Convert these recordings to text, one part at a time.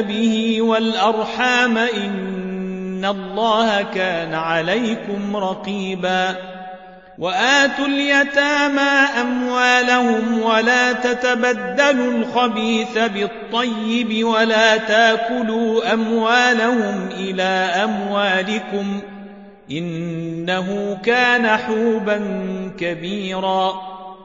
به والأرحام إن الله كان عليكم رقيبا وآتوا اليتامى أموالهم ولا تتبدلوا الخبيث بالطيب ولا تاكلوا أموالهم إلى أموالكم إنه كان حوبا كبيرا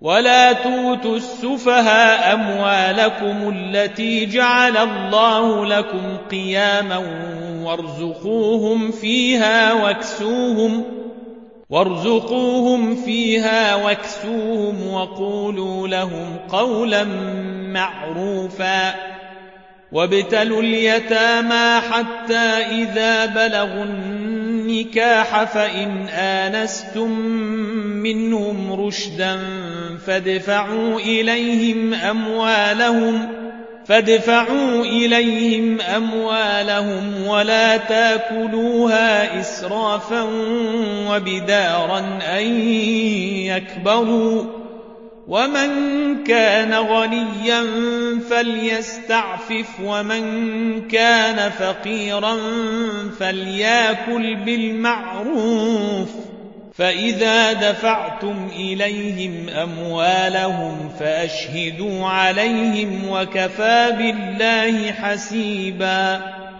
ولا توتوا السفهاء أموالكم التي جعل الله لكم قياما وارزقوهم فيها واكسوهم وارزقوهم فيها واكسوهم وقولوا لهم قولا معروفا وابتلوا اليتامى حتى إذا بلغوا النكاح فإن آنستم منهم رشدا فادفعوا إليهم أموالهم فادفعوا إليهم أموالهم ولا تاكلوها إسرافا وبدارا أن يكبروا ومن كان غنيا فليستعفف ومن كان فقيرا فليأكل بالمعروف. فإذا دفعتم إليهم أموالهم فأشهدوا عليهم وكفى بالله حسيبا.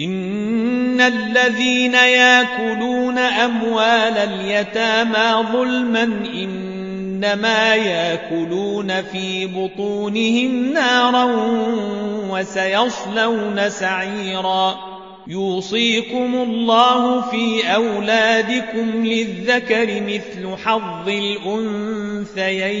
إن الذين ياكلون أموال اليتامى ظلما إنما ياكلون في بطونهم نارا وسيصلون سعيرا يوصيكم الله في أولادكم للذكر مثل حظ الأنثيين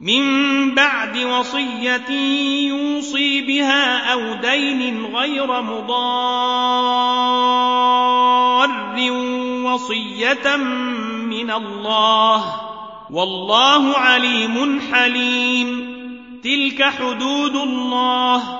من بعد وصية يوصي بها أو دين غير مضار وصية من الله والله عليم حليم. تلك حدود الله.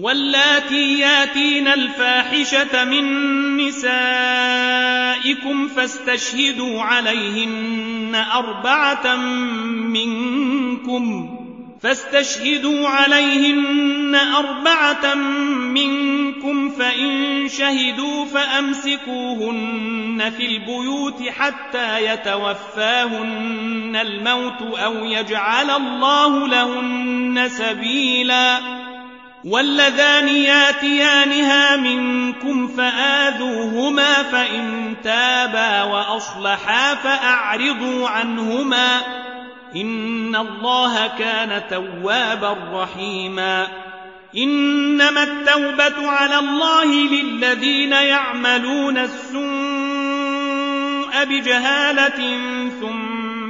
واللاتي ياتين الفاحشة من نسائكم فاستشهدوا عليهن أربعة منكم فاستشهدوا عليهن أربعة منكم فإن شهدوا فأمسكوهن في البيوت حتى يتوفاهن الموت أو يجعل الله لهن سبيلا واللذان ياتيانها منكم فآذوهما فإن تابا وأصلحا فأعرضوا عنهما إن الله كان توابا رحيما إنما التوبة على الله للذين يعملون السوء بجهالة ثم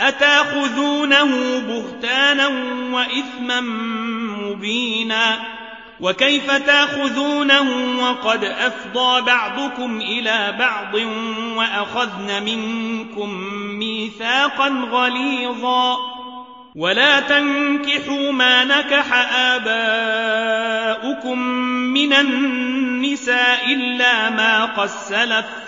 أتأخذونه بهتانا وإثما مبينا وكيف تأخذونه وقد أفضى بعضكم إلى بعض وأخذن منكم ميثاقا غليظا ولا تنكحوا ما نكح آباؤكم من النساء إلا ما قد سلف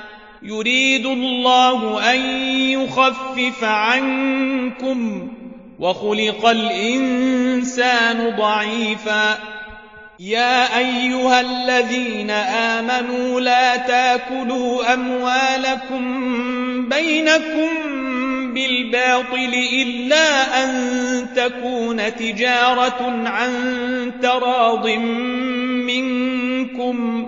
يريد الله أن يخفف عنكم وخلق الإنسان ضعيفا. يا أيها الذين آمنوا لا تأكلوا أموالكم بينكم بالباطل إلا أن تكون تجارة عن تراض منكم.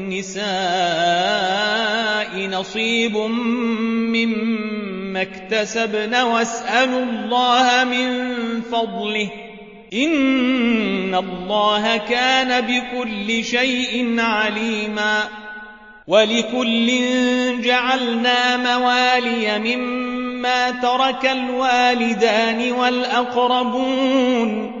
نصيب مما ما اكتسبن واسألوا الله من فضله إن الله كان بكل شيء عليما ولكل جعلنا موالي مما ترك الوالدان والأقربون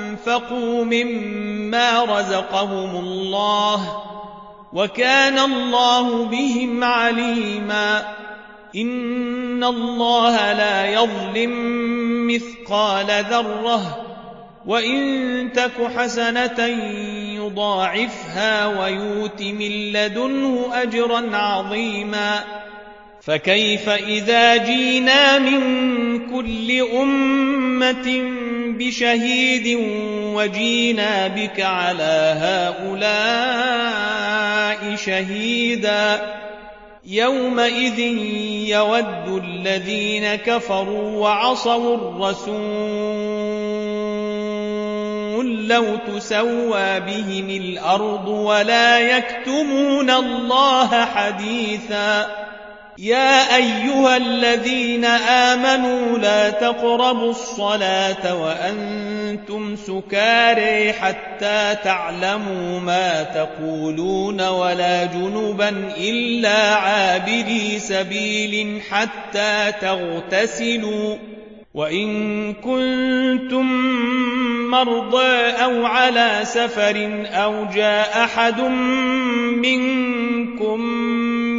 وأنفقوا مما رزقهم الله وكان الله بهم عليما إن الله لا يظلم مثقال ذرة وإن تك حسنة يضاعفها ويوت من لدنه أجرا عظيما فكيف إذا جينا من كل أمة بشهيد وجينا بك على هؤلاء شهيدا يومئذ يود الذين كفروا وعصوا الرسول لو تسوى بهم الأرض ولا يكتمون الله حديثا يا أيها الذين آمنوا لا تقربوا الصلاة وأنتم سكاري حتى تعلموا ما تقولون ولا جنبا إلا عابري سبيل حتى تغتسلوا وإن كنتم مرضى أو على سفر أو جاء أحد منكم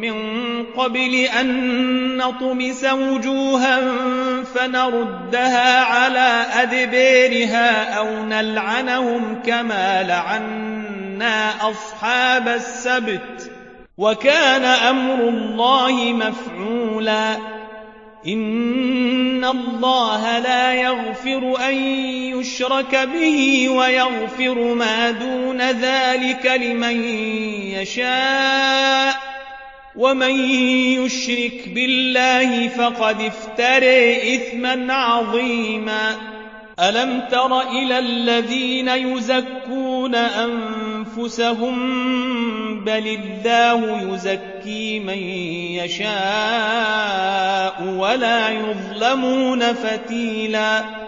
من قبل أن نطمس وجوها فنردها على أدبيرها أو نلعنهم كما لعنا أصحاب السبت وكان أمر الله مفعولا. إن الله لا يغفر أن يشرك به ويغفر ما دون ذلك لمن يشاء. ومن يشرك بالله فقد افتري إثما عظيما ألم تر إلى الذين يزكون أنفسهم بل الله يزكي من يشاء ولا يظلمون فتيلا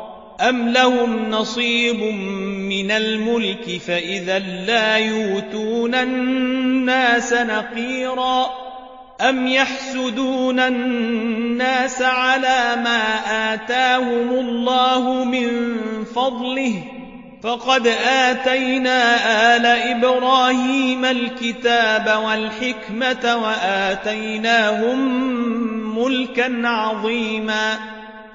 أم لهم نصيب من الملك فإذا لا يؤتون الناس نقيرا أم يحسدون الناس على ما آتاهم الله من فضله فقد آتينا آل إبراهيم الكتاب والحكمة وآتيناهم ملكا عظيما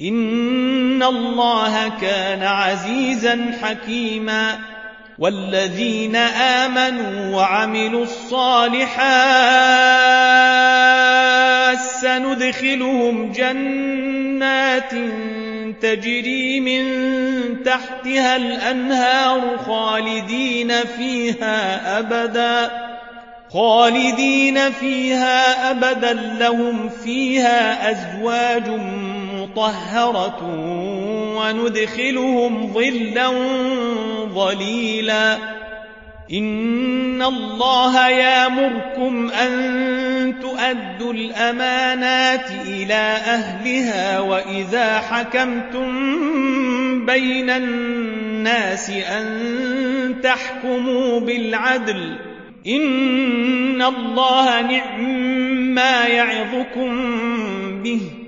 إن الله كان عزيزا حكيما والذين آمنوا وعملوا الصالحات سندخلهم جنات تجري من تحتها الأنهار خالدين فيها أبدا خالدين فيها أبدا لهم فيها أزواج مطهرة وندخلهم ظلا ظليلا. إن الله يامركم أن تؤدوا الأمانات إلى أهلها وإذا حكمتم بين الناس أن تحكموا بالعدل. إن الله نعم ما يعظكم به.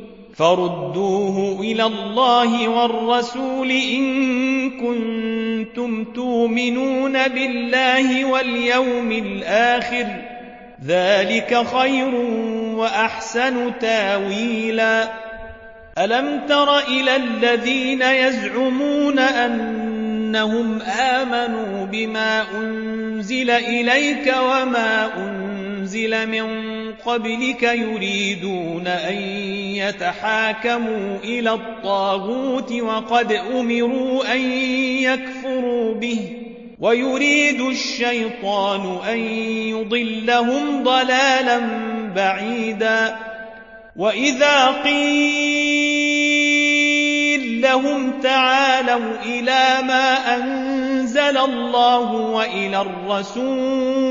فردوه إلى الله والرسول إن كنتم تؤمنون بالله واليوم الآخر ذلك خير وأحسن تاويلا. ألم تر إلى الذين يزعمون أنهم آمنوا بما أنزل إليك وما أنزل من قبلك يريدون أن يتحاكموا إلى الطاغوت وقد أمروا أن يكفروا به ويريد الشيطان أن يضلهم ضلالا بعيدا وإذا قيل لهم تعالوا إلى ما أنزل الله وإلى الرسول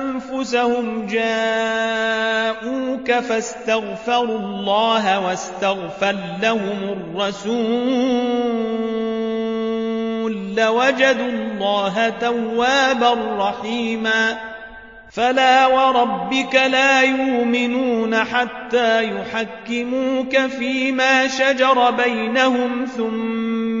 جاءوك فاستغفروا الله واستغفر لهم الرسول لوجدوا الله توابا رحيما فلا وربك لا يؤمنون حتى يحكموك فيما شجر بينهم ثم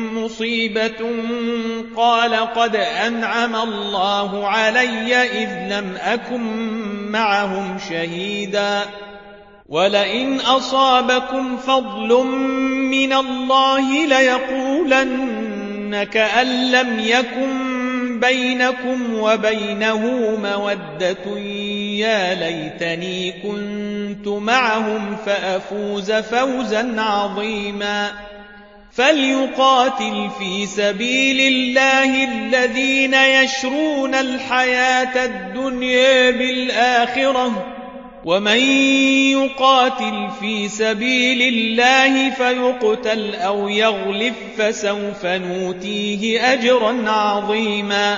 مصيبة قال قد أنعم الله علي إذ لم أكن معهم شهيدا ولئن أصابكم فضل من الله ليقولن كأن لم يكن بينكم وبينه مودة يا ليتني كنت معهم فأفوز فوزا عظيما فليقاتل في سبيل الله الذين يشرون الحياة الدنيا بالآخرة. ومن يقاتل في سبيل الله فيقتل أو يغلف فسوف نوتيه أجرا عظيما.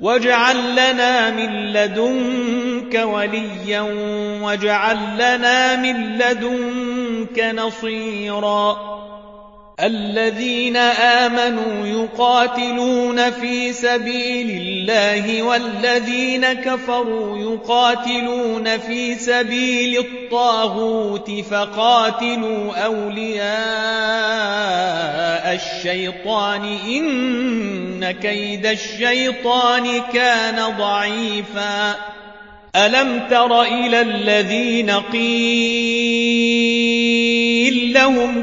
واجعل لنا من لدنك وليا واجعل لنا من لدنك نصيرا الذين آمنوا يقاتلون في سبيل الله والذين كفروا يقاتلون في سبيل الطاغوت فقاتلوا أولياء الشيطان إن كيد الشيطان كان ضعيفا. ألم تر إلى الذين قيل لهم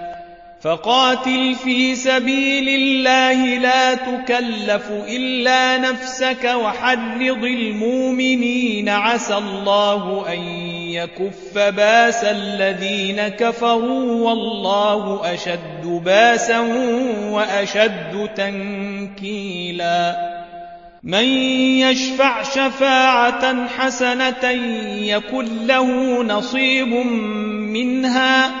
فقاتل في سبيل الله لا تكلف إلا نفسك وحرض المؤمنين. عسى الله أن يكف بأس الذين كفروا والله أشد بأسا وأشد تنكيلا. من يشفع شفاعة حسنة يكن له نصيب منها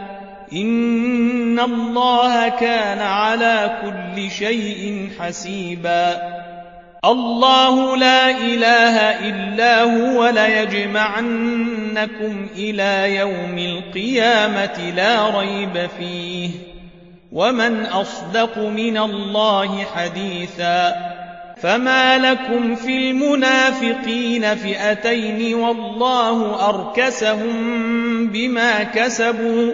إن الله كان على كل شيء حسيبا. الله لا إله إلا هو ليجمعنكم إلى يوم القيامة لا ريب فيه. ومن أصدق من الله حديثا فما لكم في المنافقين فئتين والله أركسهم بما كسبوا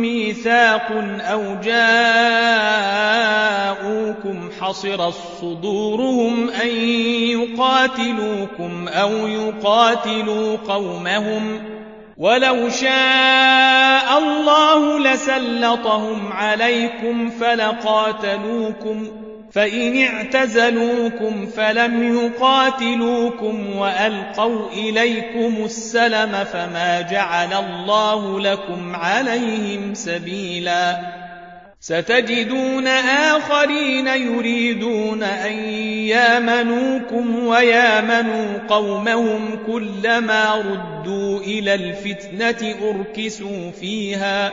ميثاق أو جاءوكم حصر صدورهم أن يقاتلوكم أو يقاتلوا قومهم ولو شاء الله لسلطهم عليكم فلقاتلوكم فإن اعتزلوكم فلم يقاتلوكم وألقوا إليكم السلم فما جعل الله لكم عليهم سبيلا. ستجدون آخرين يريدون أن يامنوكم ويامنوا قومهم كلما ردوا إلى الفتنة أركسوا فيها.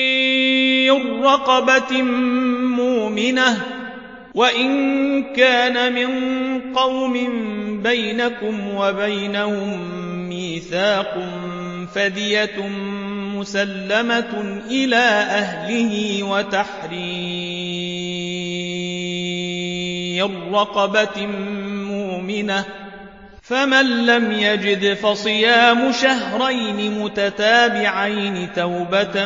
رقبة مؤمنة وإن كان من قوم بينكم وبينهم ميثاق فدية مسلمة إلى أهله وتحرير رقبة مؤمنة فمن لم يجد فصيام شهرين متتابعين توبة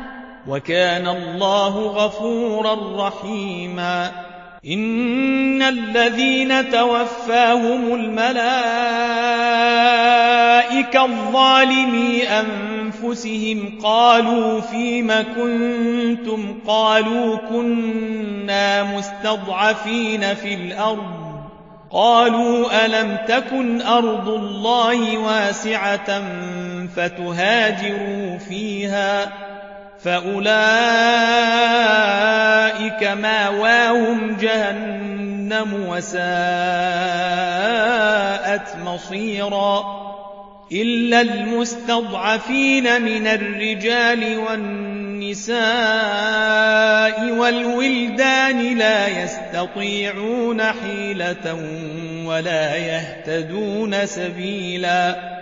وكان الله غفورا رحيما. إن الذين توفاهم الملائكة الظالمي أنفسهم قالوا فيم كنتم؟ قالوا كنا مستضعفين في الأرض. قالوا ألم تكن أرض الله واسعة فتهاجروا فيها؟ فأولئك ماواهم جهنم وساءت مصيرا إلا المستضعفين من الرجال والنساء والولدان لا يستطيعون حيلة ولا يهتدون سبيلاً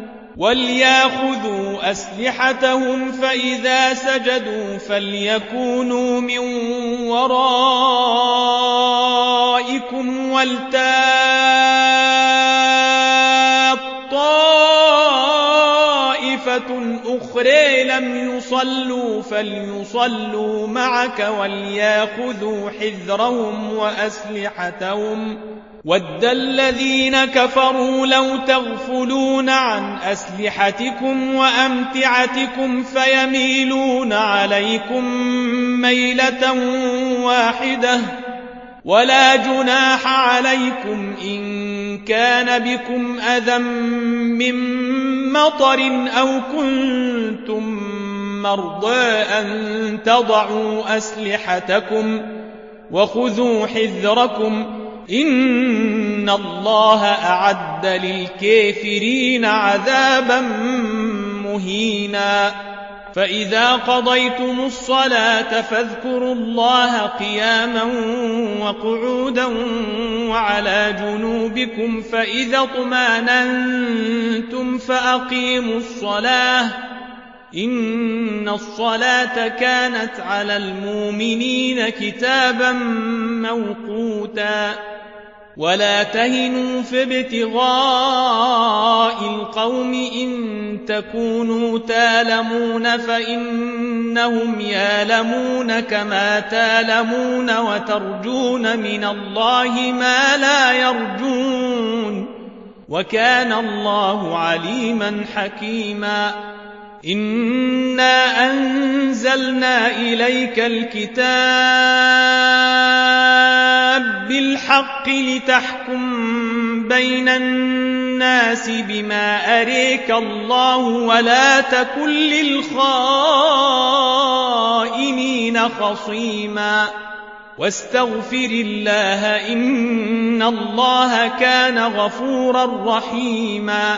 ولياخذوا أسلحتهم فإذا سجدوا فليكونوا من ورائكم ولتات طائفة أخرى لم يصلوا فليصلوا معك وليأخذوا حذرهم وأسلحتهم. ود الذين كفروا لو تغفلون عن أسلحتكم وأمتعتكم فيميلون عليكم ميلة واحدة. ولا جناح عليكم إن كان بكم أذى من مطر أو كنتم مرضى أن تضعوا أسلحتكم وخذوا حذركم إن الله أعد للكافرين عذابا مهينا فإذا قضيتم الصلاة فاذكروا الله قياما وقعودا وعلى جنوبكم فإذا اطمأننتم فأقيموا الصلاة إن الصلاة كانت على المؤمنين كتابا موقوتا ولا تهنوا في ابتغاء القوم إن تكونوا تالمون فإنهم يالمون كما تالمون وترجون من الله ما لا يرجون وكان الله عليما حكيما إنا أنزلنا إليك الكتاب بالحق لتحكم بين الناس بما أريك الله ولا تكن للخائنين خصيماً واستغفر الله إن الله كان غفورا رحيما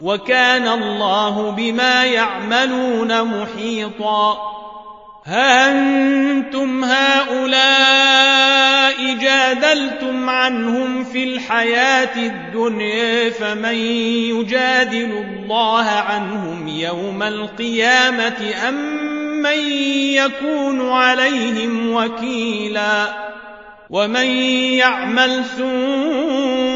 وكان الله بما يعملون محيطا. ها أنتم هؤلاء جادلتم عنهم في الحياة الدنيا فمن يجادل الله عنهم يوم القيامة أم من يكون عليهم وكيلا ومن يعمل سوءا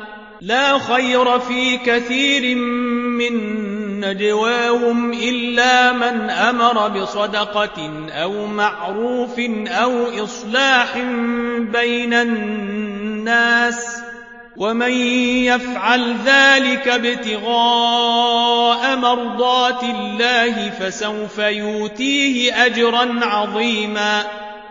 لا خير في كثير من نجواهم إلا من أمر بصدقة أو معروف أو إصلاح بين الناس ومن يفعل ذلك ابتغاء مرضات الله فسوف يؤتيه أجرا عظيما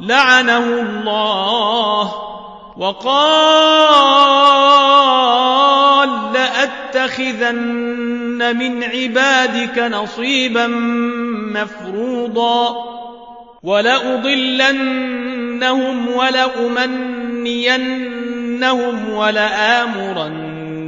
لعنه الله وقال لأتخذن من عبادك نصيبا مفروضا ولأضلنهم ولأمنينهم ولآمرنهم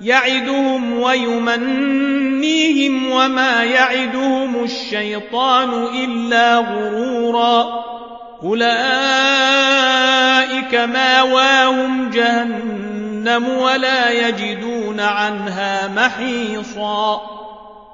يعدهم ويمنيهم وما يعدهم الشيطان إلا غرورا. أولئك ماواهم جهنم ولا يجدون عنها محيصا.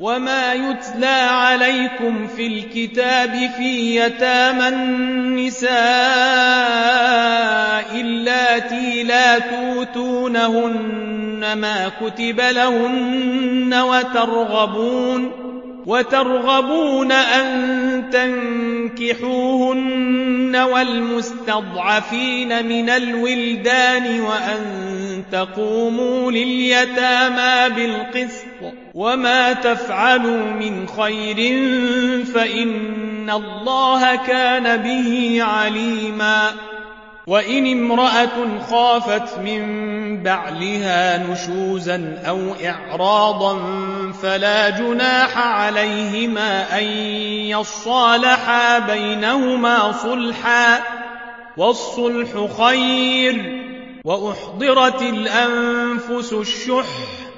وما يتلى عليكم في الكتاب في يتامى النساء اللاتي لا توتونهن ما كتب لهن وترغبون وترغبون أن تنكحوهن والمستضعفين من الولدان وأن تقوموا لليتامى بالقسط وما تفعلوا من خير فإن الله كان به عليما وإن امرأة خافت من بعلها نشوزا أو إعراضا فلا جناح عليهما أن يصالحا بينهما صلحا والصلح خير وأحضرت الأنفس الشح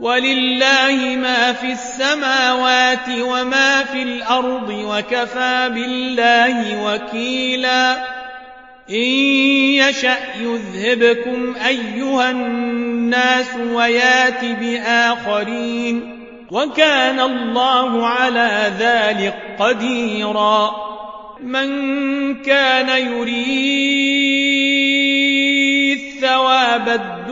ولله ما في السماوات وما في الأرض وكفى بالله وكيلا. إن يشأ يذهبكم أيها الناس ويأت بآخرين وكان الله على ذلك قديرا. من كان يريد ثواب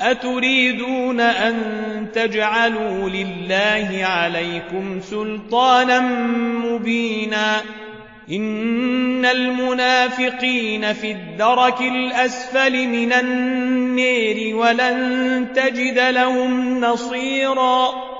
أتريدون أن تجعلوا لله عليكم سلطانا مبينا إن المنافقين في الدرك الأسفل من النير ولن تجد لهم نصيراً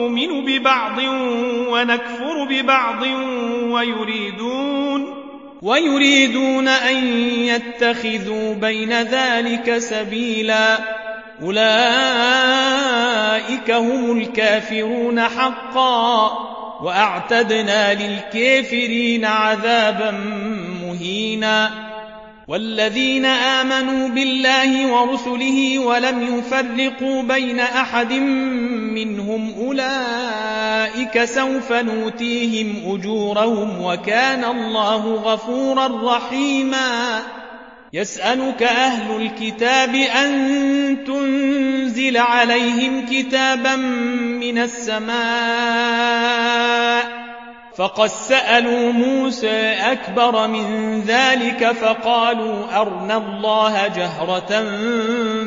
نؤمن ببعض ونكفر ببعض ويريدون ويريدون أن يتخذوا بين ذلك سبيلا. أولئك هم الكافرون حقا. وأعتدنا للكافرين عذابا مهينا. والذين آمنوا بالله ورسله ولم يفرقوا بين أحد منهم أولئك سوف نوتيهم أجورهم وكان الله غفورا رحيما. يسألك أهل الكتاب أن تنزل عليهم كتابا من السماء. فقد سألوا موسى أكبر من ذلك فقالوا أرنا الله جهرة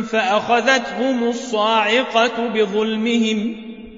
فأخذتهم الصاعقة بظلمهم.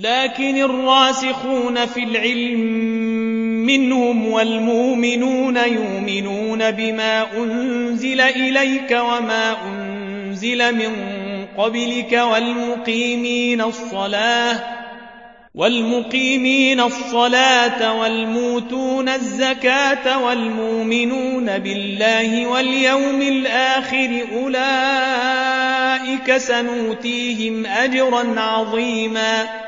لكن الراسخون في العلم منهم والمؤمنون يؤمنون بما أنزل إليك وما أنزل من قبلك والمقيمين الصلاة والمقيمين الصلاة والموتون الزكاة والمؤمنون بالله واليوم الآخر أولئك سنوتيهم أجرا عظيما